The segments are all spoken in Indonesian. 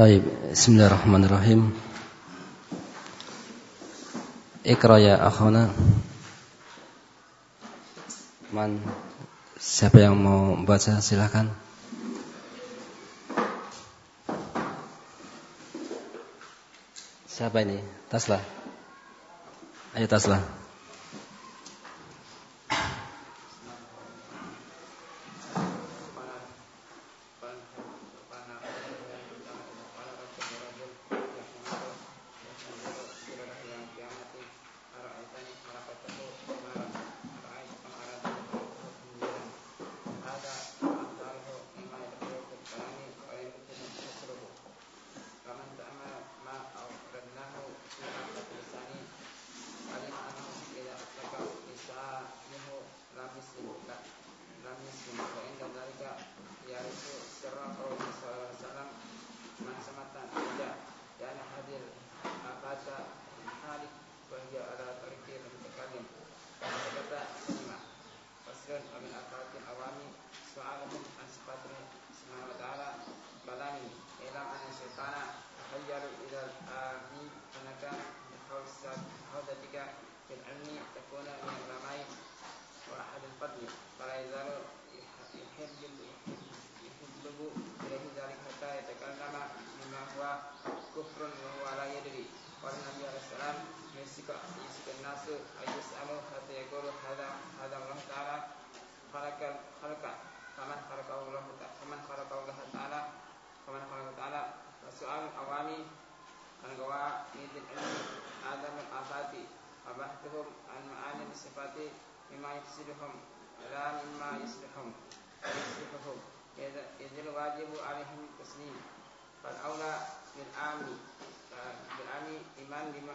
Baik, bismillahirrahmanirrahim. Ikra ya akhana. Man siapa yang mau baca silakan. Siapa ini? Taslah. Ayo أن يسألوا حتى يقولوا هذا هذا الله تعالى خلق خلق فمن خلقه الله فمن خلقه الله تعالى فمن خلقه تعالى وسؤال العوام عن قواعد العلم عدم الآفات وبحثهم عن معالم الصفات مما يفسدهم لا مما يصلحهم يصلحهم إذ الواجب عليهم التسليم فالأولى بالعام بالعام إيمان بما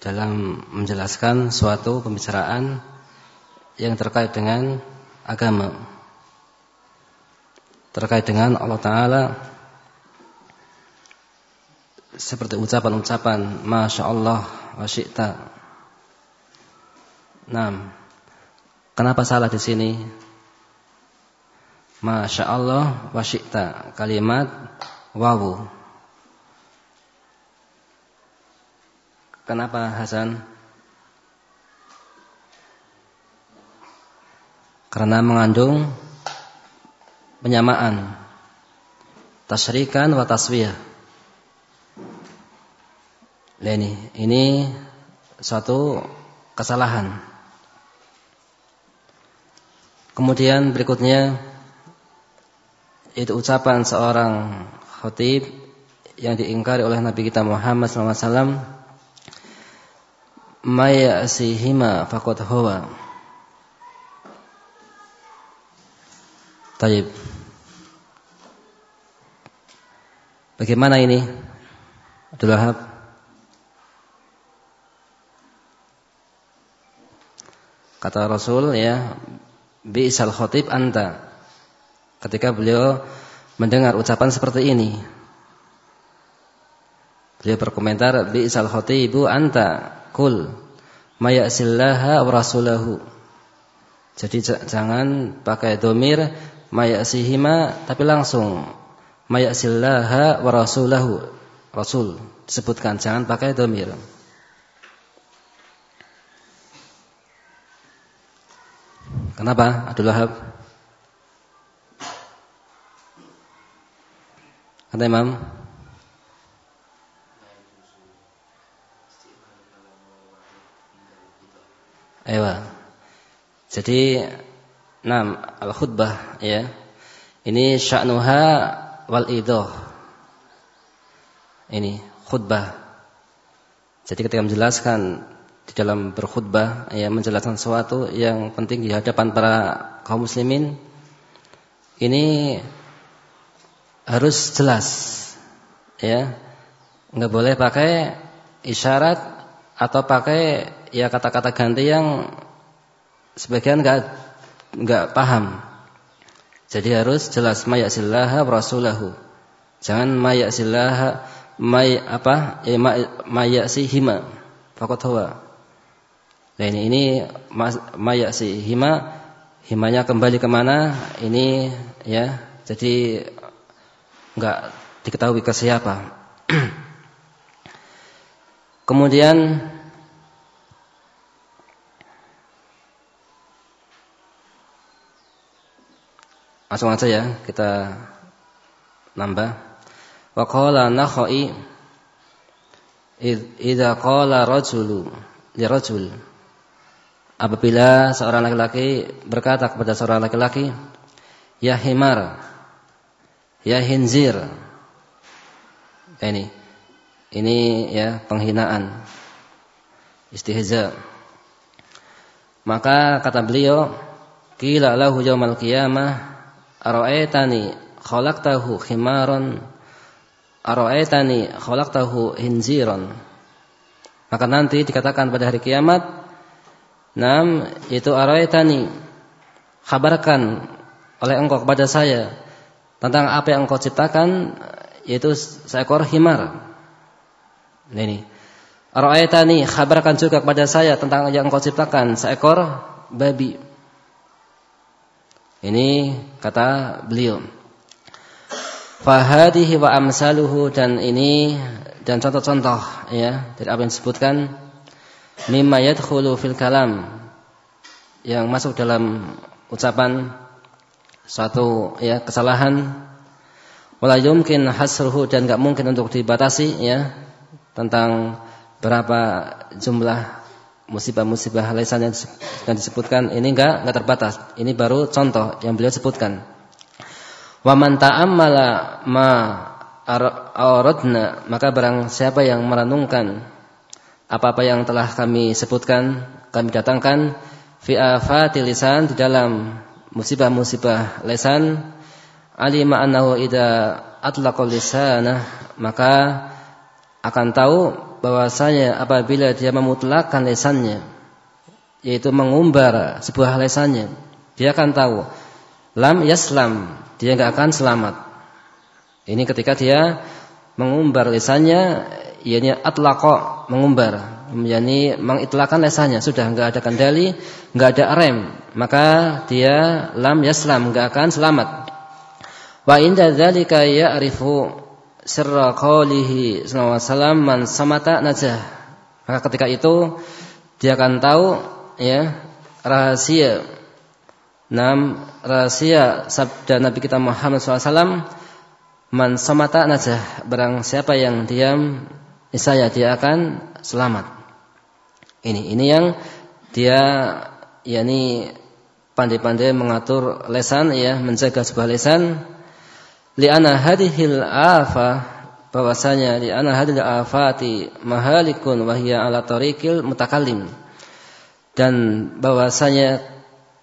dalam menjelaskan suatu pembicaraan yang terkait dengan agama. Terkait dengan Allah Ta'ala seperti ucapan-ucapan Masya Allah wa syi'ta. Nah, kenapa salah di sini? Masya Allah wa syi'ta kalimat wawu. Kenapa Hasan? Karena mengandung penyamaan tasyrikan wa taswiyah. Ini ini suatu kesalahan. Kemudian berikutnya itu ucapan seorang khatib yang diingkari oleh Nabi kita Muhammad SAW maya asihima fakot hawa Taib. Bagaimana ini? Abdul Wahab. Kata Rasul ya Bi'sal khatib anta. Ketika beliau mendengar ucapan seperti ini. Beliau berkomentar bi'sal khatibu anta kul mayasillaha wa rasulahu. Jadi jangan pakai domir mayasihima tapi langsung mayasillaha wa rasulahu. Rasul disebutkan jangan pakai domir. Kenapa? Abdul Wahab? Kata Imam Ewa. Jadi enam al-khutbah ya. Ini sya'nuha wal idoh. Ini khutbah. Jadi ketika menjelaskan di dalam berkhutbah ya menjelaskan sesuatu yang penting di hadapan para kaum muslimin ini harus jelas ya nggak boleh pakai isyarat atau pakai ya kata-kata ganti yang sebagian enggak enggak paham. Jadi harus jelas mayasillaha rasulahu. Jangan mayasillaha may apa? Eh, mayasihima. Fakat huwa. Nah ini ini mayasihima himanya kembali ke mana? Ini ya. Jadi enggak diketahui ke siapa. Kemudian Langsung aja ya kita nambah. Wa qala nakhai idza qala rajulu li rajul. Apabila seorang laki-laki berkata kepada seorang laki-laki ya himar ya hinzir. Ini ini ya penghinaan istihza. Maka kata beliau qila lahu yaumal qiyamah Ara'aitani khalaqtahu khimaran. Ara'aitani khalaqtahu hinziran. Maka nanti dikatakan pada hari kiamat Nam itu ara'aitani Kabarkan oleh engkau kepada saya Tentang apa yang engkau ciptakan Yaitu seekor himar ini Ara'aitani kabarkan juga kepada saya Tentang yang engkau ciptakan Seekor babi ini kata beliau. Fahadihi wa amsaluhu dan ini dan contoh-contoh ya dari apa yang disebutkan mimma yadkhulu fil kalam yang masuk dalam ucapan suatu ya kesalahan wala yumkin hasruhu dan enggak mungkin untuk dibatasi ya tentang berapa jumlah musibah-musibah lesan yang disebutkan ini enggak enggak terbatas. Ini baru contoh yang beliau sebutkan. Wa man ta'ammala ma aradna maka barang siapa yang merenungkan apa-apa yang telah kami sebutkan, kami datangkan fi afati lisan di dalam musibah-musibah lesan alima annahu idza atlaqa lisana maka akan tahu bahwasanya apabila dia memutlakkan lesannya yaitu mengumbar sebuah lesannya dia akan tahu lam yaslam dia nggak akan selamat. Ini ketika dia mengumbar lesannya yakni atlaqa mengumbar yakni mengitlakkan lesannya. Sudah nggak ada kendali nggak ada rem maka dia lam yaslam nggak akan selamat. Wa inda dzalika ya'rifu sirra qawlihi sallallahu alaihi wasallam man samata najah. Maka ketika itu dia akan tahu ya rahasia. Nam rahasia sabda Nabi kita Muhammad SAW Man samata najah. Barang siapa yang diam Nisaya dia akan selamat. Ini ini yang Dia yakni Pandai-pandai mengatur lesan ya Menjaga sebuah lesan li'ana hadhil afa bahwasanya li'ana hadhil afati mahalikun wahya ala tariqil mutakallim dan bahwasanya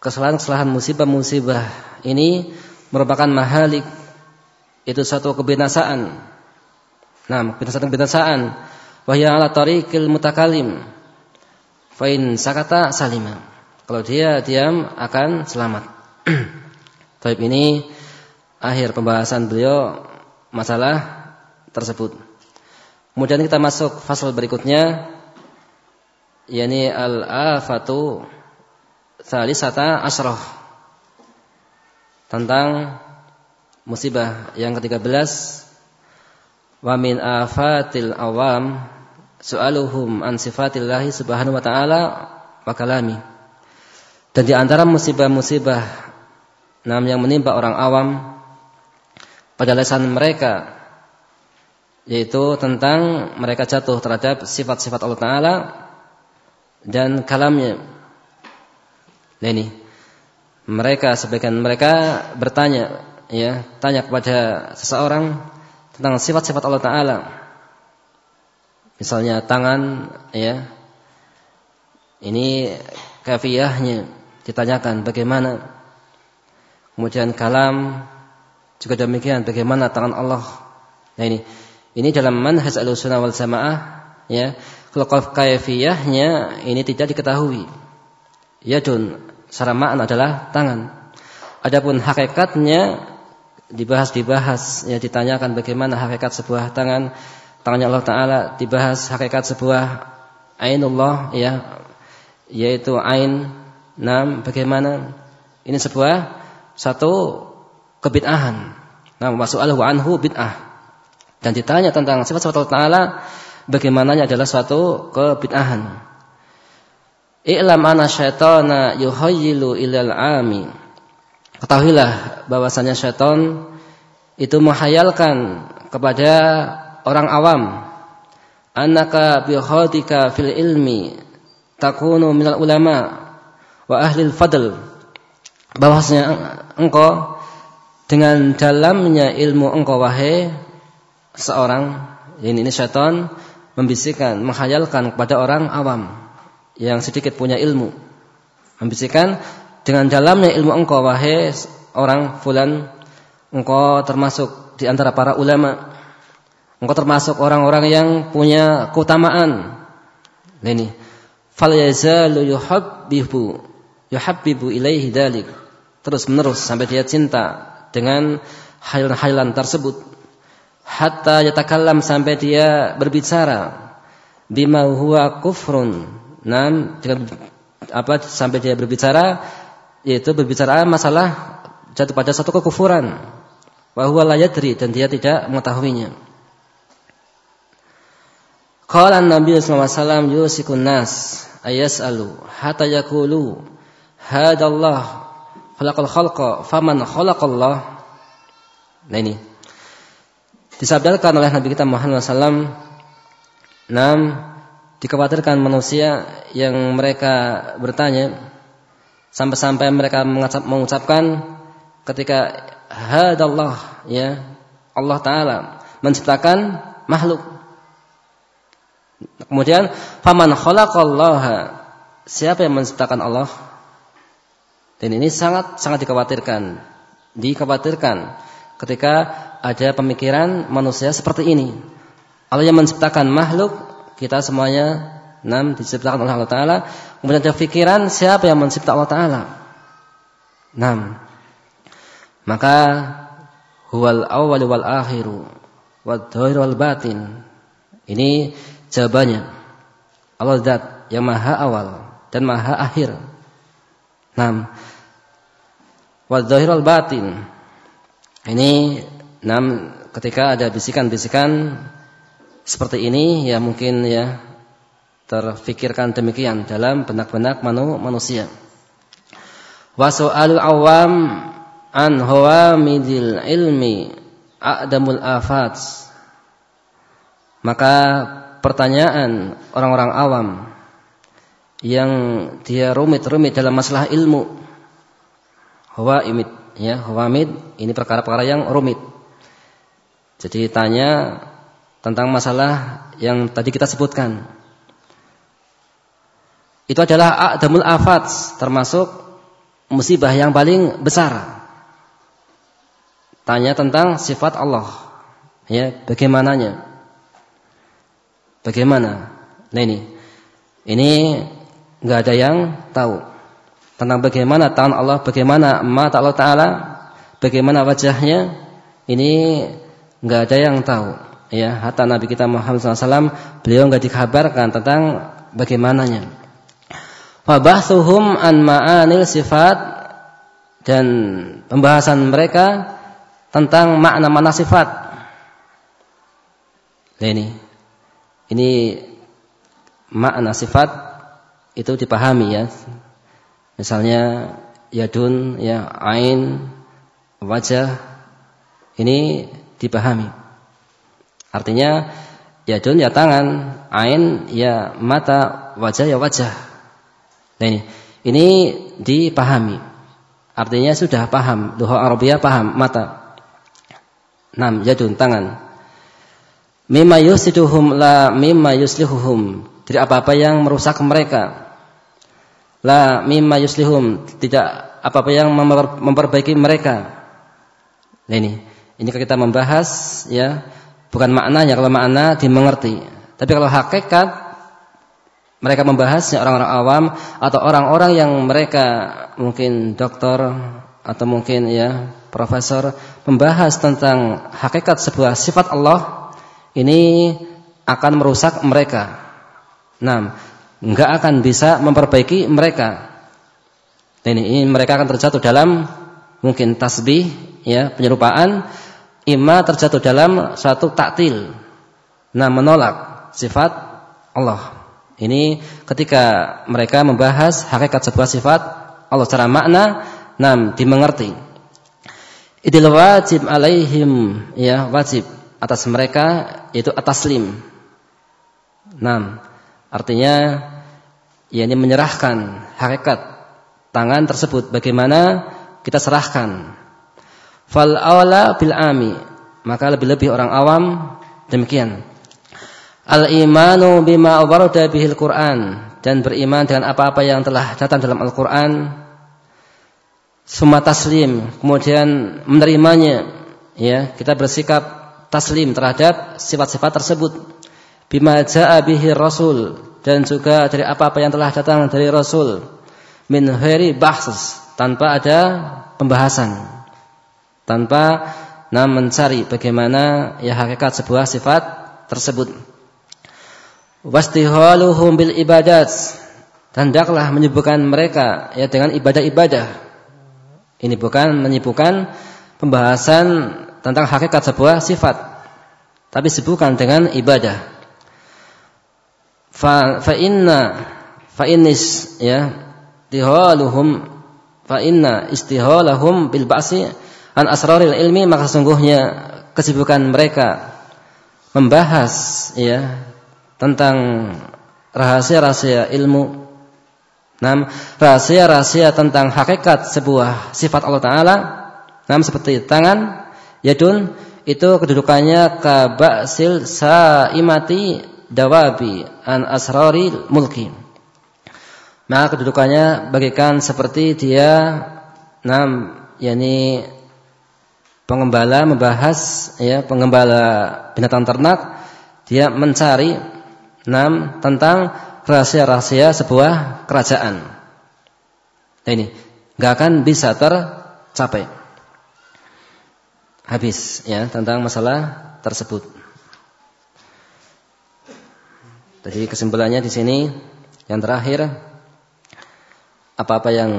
kesalahan-kesalahan musibah-musibah ini merupakan mahalik itu satu kebinasaan. Nah, kebinasaan-kebinasaan wahya ala tariqil mutakallim. Fa sakata salima. Kalau dia diam akan selamat. Taib ini akhir pembahasan beliau masalah tersebut. Kemudian kita masuk fasal berikutnya yakni al-afatu salisata asroh tentang musibah yang ke-13 wa min afatil awam su'aluhum an sifatillahi subhanahu wa ta'ala wa kalami dan di antara musibah-musibah nam yang menimpa orang awam pada lesan mereka yaitu tentang mereka jatuh terhadap sifat-sifat Allah Taala dan kalamnya. Nah ini mereka sebagian mereka bertanya ya tanya kepada seseorang tentang sifat-sifat Allah Taala. Misalnya tangan ya ini kafiyahnya ditanyakan bagaimana. Kemudian kalam juga demikian bagaimana tangan Allah. Nah ini ini dalam manhaj al-sunnah wal jamaah ya. Kalau kaifiyahnya ini tidak diketahui. Yadun secara makna adalah tangan. Adapun hakikatnya dibahas-dibahas ya ditanyakan bagaimana hakikat sebuah tangan tangannya Allah taala dibahas hakikat sebuah ainullah ya yaitu ain nam bagaimana ini sebuah satu kebid'ahan. Nah masu'alahu anhu bid'ah. Dan ditanya tentang sifat-sifat Allah taala bagaimananya adalah suatu kebid'ahan. I'lam ana syaitana yuhayyilu ilal ami. Ketahuilah bahwasanya syaitan itu menghayalkan kepada orang awam. Annaka bi khatika fil ilmi takunu minal ulama wa ahli fadl. Bahwasanya engkau dengan dalamnya ilmu engkau wahai seorang ini, ini syaitan membisikkan menghayalkan kepada orang awam yang sedikit punya ilmu. Membisikkan dengan dalamnya ilmu engkau wahai orang fulan engkau termasuk di antara para ulama. Engkau termasuk orang-orang yang punya keutamaan. Ini fal yazalu yuhabbibu yuhabbibu ilaihi dalik terus menerus sampai dia cinta dengan hailan-hailan tersebut. Hatta yatakallam sampai dia berbicara bima huwa kufrun. Nam dengan apa sampai dia berbicara yaitu berbicara masalah jatuh pada satu kekufuran. Bahwa layadri dan dia tidak mengetahuinya. Qala Nabi sallallahu alaihi wasallam yusikun nas ayasalu hatta yaqulu hadallah khalaqal khalqa faman khalaqallah. Nah ini. Disabdakan oleh Nabi kita Muhammad SAW Nam dikhawatirkan manusia yang mereka bertanya sampai-sampai mereka mengucapkan ketika hadallah ya Allah taala menciptakan makhluk. Kemudian faman khalaqallaha siapa yang menciptakan Allah dan ini sangat sangat dikhawatirkan dikhawatirkan ketika ada pemikiran manusia seperti ini Allah yang menciptakan makhluk kita semuanya Enam diciptakan oleh Allah Taala. Kemudian ada pikiran siapa yang mencipta Allah Taala. Enam. Maka huwal awal wal akhiru wal dhahir wal batin. Ini jawabannya. Allah Zat yang maha awal dan maha akhir. Enam. Wal dhahir wal batin. Ini enam ketika ada bisikan-bisikan seperti ini ya mungkin ya terfikirkan demikian dalam benak-benak manusia. Wa su'alul awam an hawamidil ilmi a'damul afat. Maka pertanyaan orang-orang awam yang dia rumit-rumit dalam masalah ilmu. Hawaimid ya, hawamid ini perkara-perkara yang rumit. Jadi tanya tentang masalah yang tadi kita sebutkan itu adalah adamul afat termasuk musibah yang paling besar. Tanya tentang sifat Allah. Ya, bagaimananya? Bagaimana? Nah ini. Ini nggak ada yang tahu tentang bagaimana tangan Allah, bagaimana mata Allah taala, bagaimana wajahnya. Ini nggak ada yang tahu. Ya, hatta Nabi kita Muhammad SAW beliau nggak dikabarkan tentang bagaimananya. Fabahthuhum an ma'anil sifat dan pembahasan mereka tentang makna-makna sifat. Nah ini, ini makna sifat itu dipahami ya. Misalnya yadun, ya ain, wajah ini dipahami. Artinya yadun ya tangan, ain ya mata, wajah ya wajah. Nah ini, ini dipahami. Artinya sudah paham. Duha Arabia paham. Mata. Enam. Jadun. Tangan. Mimma yusiduhum la mimma yuslihuhum. Dari apa-apa yang merusak mereka. La mimma yuslihum. Tidak apa-apa yang memperbaiki mereka. Nah ini. Ini kita membahas ya. Bukan maknanya. Kalau makna dimengerti. Tapi kalau hakikat mereka membahasnya orang-orang awam atau orang-orang yang mereka mungkin doktor atau mungkin ya profesor membahas tentang hakikat sebuah sifat Allah ini akan merusak mereka. Nah, enggak akan bisa memperbaiki mereka. Ini, ini mereka akan terjatuh dalam mungkin tasbih ya penyerupaan imma terjatuh dalam suatu taktil. Nah, menolak sifat Allah. Ini ketika mereka membahas hakikat sebuah sifat Allah secara makna, nam dimengerti. Idil wajib alaihim ya wajib atas mereka yaitu atas lim. Nam artinya ya ini menyerahkan hakikat tangan tersebut. Bagaimana kita serahkan. Fal awla bil ami. Maka lebih-lebih orang awam. Demikian. Al imanu bima warada bihil Quran. Dan beriman dengan apa-apa yang telah datang dalam Al-Qur'an. Semua taslim. Kemudian menerimanya. Ya kita bersikap taslim terhadap sifat-sifat tersebut. Bima jaa bihi rasul dan juga dari apa-apa yang telah datang dari rasul min ghairi bahs tanpa ada pembahasan tanpa nah mencari bagaimana ya hakikat sebuah sifat tersebut wastihaluhum bil ibadat dan hendaklah menyibukkan mereka ya dengan ibadah-ibadah. Ini bukan menyibukkan pembahasan tentang hakikat sebuah sifat, tapi sibukkan dengan ibadah. Fa, fa inna fa innis ya tihaluhum fa inna istihalahum bil ba'si an asraril ilmi maka sungguhnya kesibukan mereka membahas ya tentang rahasia-rahasia ilmu. Nam, rahasia-rahasia tentang hakikat sebuah sifat Allah Taala. Nam seperti tangan, yadun itu kedudukannya kabasil saimati dawabi an asrari mulki. Maka kedudukannya bagikan seperti dia nam yakni pengembala membahas ya pengembala binatang ternak dia mencari Enam, tentang rahasia-rahasia sebuah kerajaan. Nah ini, nggak akan bisa tercapai. Habis ya tentang masalah tersebut. Jadi kesimpulannya di sini yang terakhir apa-apa yang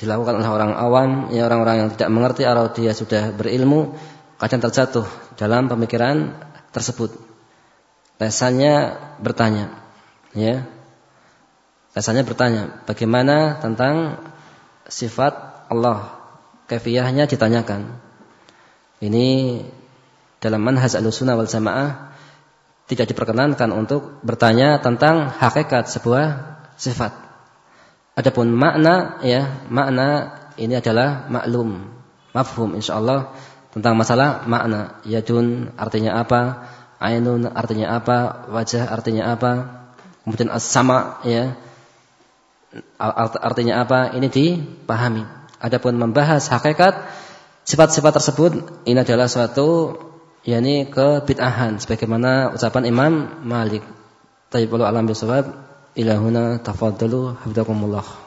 dilakukan oleh orang awam, ya orang-orang yang tidak mengerti atau dia sudah berilmu kadang terjatuh dalam pemikiran tersebut. Lesannya bertanya, ya. Lesannya bertanya, bagaimana tentang sifat Allah? Kafiyahnya ditanyakan. Ini dalam manhaj al-sunnah wal jamaah tidak diperkenankan untuk bertanya tentang hakikat sebuah sifat. Adapun makna ya, makna ini adalah maklum, mafhum insyaallah tentang masalah makna. Yadun artinya apa? Ainun artinya apa? Wajah artinya apa? Kemudian as-sama ya. Artinya apa? Ini dipahami. Adapun membahas hakikat sifat-sifat tersebut ini adalah suatu yakni kebid'ahan sebagaimana ucapan Imam Malik. Tayyib alam bisawab ilahuna tafaddalu hafizakumullah.